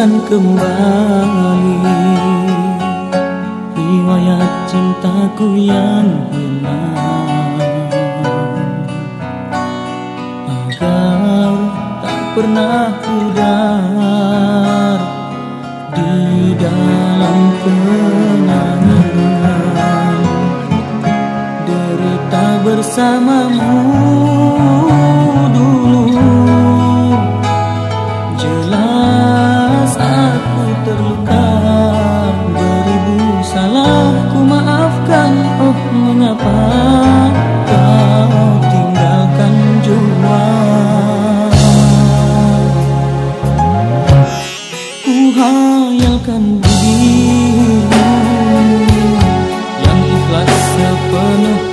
akan kembali. Riwayat cintaku yang hilang Agar tak pernah pudar Di dalam kenangan. Derita bersamamu hayalkan dirimu Yang ikhlas sepenuh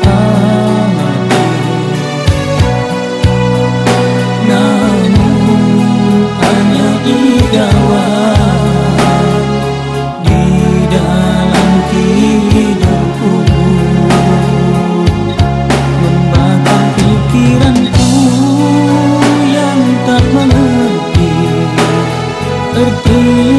أرض